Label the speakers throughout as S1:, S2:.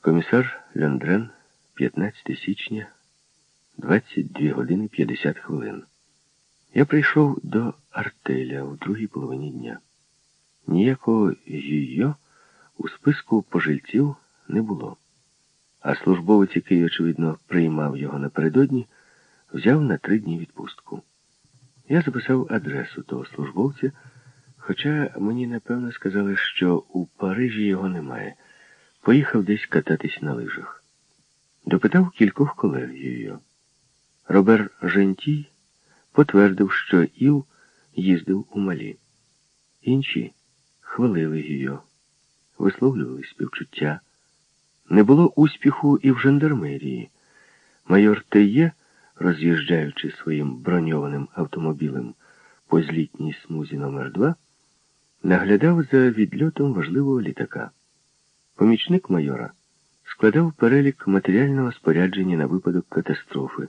S1: Комісар Ляндрен, 15 січня, 22 години 50 хвилин. Я прийшов до артеля у другій половині дня. Ніякого її у списку пожильців не було. А службовець, який, очевидно, приймав його напередодні, взяв на три дні відпустку. Я записав адресу того службовця, хоча мені напевно сказали, що у Парижі його немає. Поїхав десь кататись на лижах. Допитав кількох колег її. Робер Жентій потвердив, що Іл їздив у Малі. Інші хвалили її, висловлювали співчуття. Не було успіху і в жандармерії. Майор Теє, роз'їжджаючи своїм броньованим автомобілем по злітній смузі номер 2 наглядав за відльотом важливого літака. Помічник майора складав перелік матеріального спорядження на випадок катастрофи,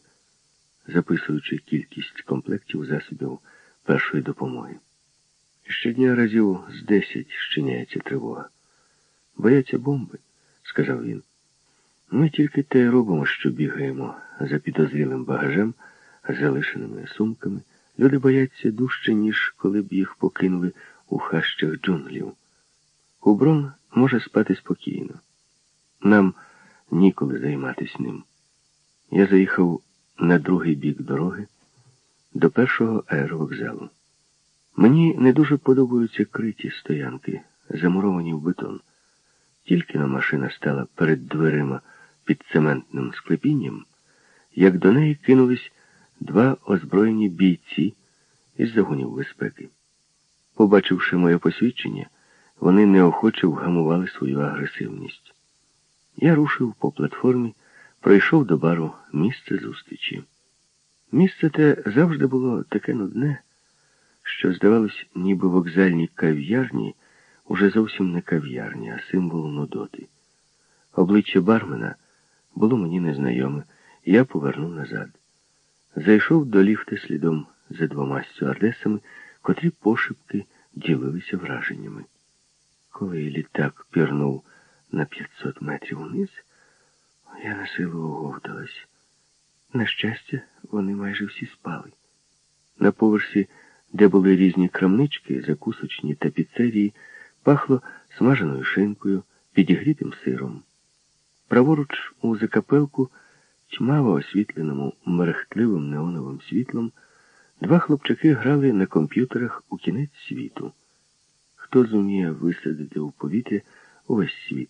S1: записуючи кількість комплектів засобів першої допомоги. Щодня разів з десять щиняється тривога. Бояться бомби, сказав він. Ми тільки те й робимо, що бігаємо за підозрілим багажем, залишеними сумками. Люди бояться дужче, ніж коли б їх покинули у хащах джунглів. Куброн може спати спокійно. Нам ніколи займатися ним. Я заїхав на другий бік дороги до першого аеровокзалу. Мені не дуже подобаються криті стоянки, замуровані в бетон. Тільки на машина стала перед дверима під цементним склепінням, як до неї кинулись два озброєні бійці із загонів безпеки. Побачивши моє посвідчення, вони неохоче вгамували свою агресивність. Я рушив по платформі, пройшов до бару місце зустрічі. Місце те завжди було таке нудне, що, здавалось, ніби вокзальні кав'ярні уже зовсім не кав'ярні, а символ нудоти. Обличчя бармена було мені незнайоме, я повернув назад. Зайшов до ліфта слідом за двома стюардесами, котрі пошепки ділилися враженнями. Коли літак пірнув на 500 метрів вниз, я на силу оговталась. На щастя, вони майже всі спали. На поверсі, де були різні крамнички, закусочні та піцерії, пахло смаженою шинкою, підігрітим сиром. Праворуч у закапелку, тьмаво освітленому мерехтливим неоновим світлом, два хлопчаки грали на комп'ютерах у кінець світу. Хто зуміє висадити у повітря увесь світ?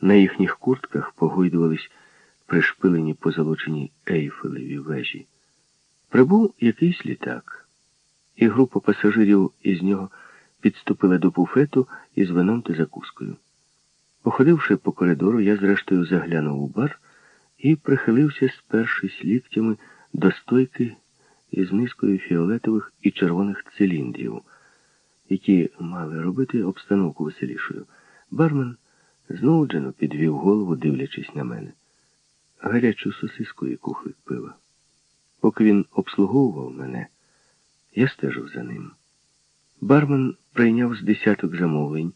S1: На їхніх куртках погойдувались пришпилені позолочені ейфелеві вежі. Прибув якийсь літак, і група пасажирів із нього підступила до буфету із вином та закускою. Походивши по коридору, я зрештою заглянув у бар і прихилився, спершись ліктями до стойки із низкою фіолетових і червоних циліндрів, які мали робити обстановку веселішою. Бармен знуджено підвів голову, дивлячись на мене. Гарячу сосиску і кухлик пива. Поки він обслуговував мене, я стежив за ним. Бармен прийняв з десяток замовлень,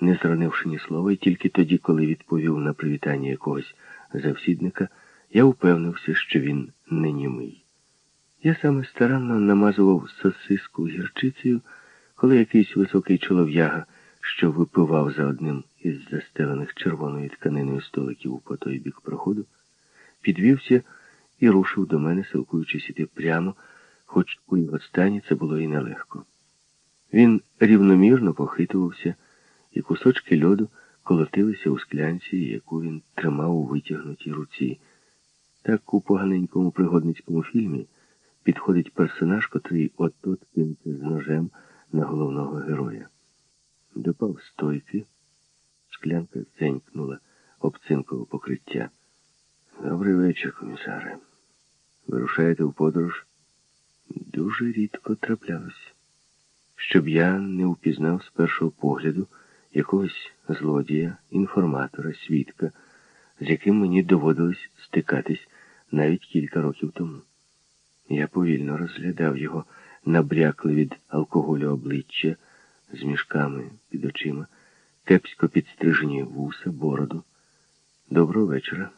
S1: не зронивши ні слова, і тільки тоді, коли відповів на привітання якогось завсідника, я впевнився, що він не німий. Я саме старанно намазував сосиску гірчицею, коли якийсь високий чолов'яга, що випивав за одним із застелених червоною тканиною столиків по той бік проходу, підвівся і рушив до мене, силкуючись іти прямо, хоч у його стані це було і нелегко. Він рівномірно похитувався, і кусочки льоду колотилися у склянці, яку він тримав у витягнутій руці. Так у поганенькому пригодницькому фільмі підходить персонаж, котрий от-от з ножем на головного героя. Допав стойки, склянка дзенькнула об цинкове покриття. Добрий вечір, комісаре. Вирушаєте в подорож? Дуже рідко траплялось. Щоб я не впізнав з першого погляду якогось злодія, інформатора, свідка, з яким мені доводилось стикатись навіть кілька років тому. Я повільно розглядав його набрякле від алкоголю обличчя з мішками під очима, кепсько підстрижені вуса, бороду. Доброго вечора.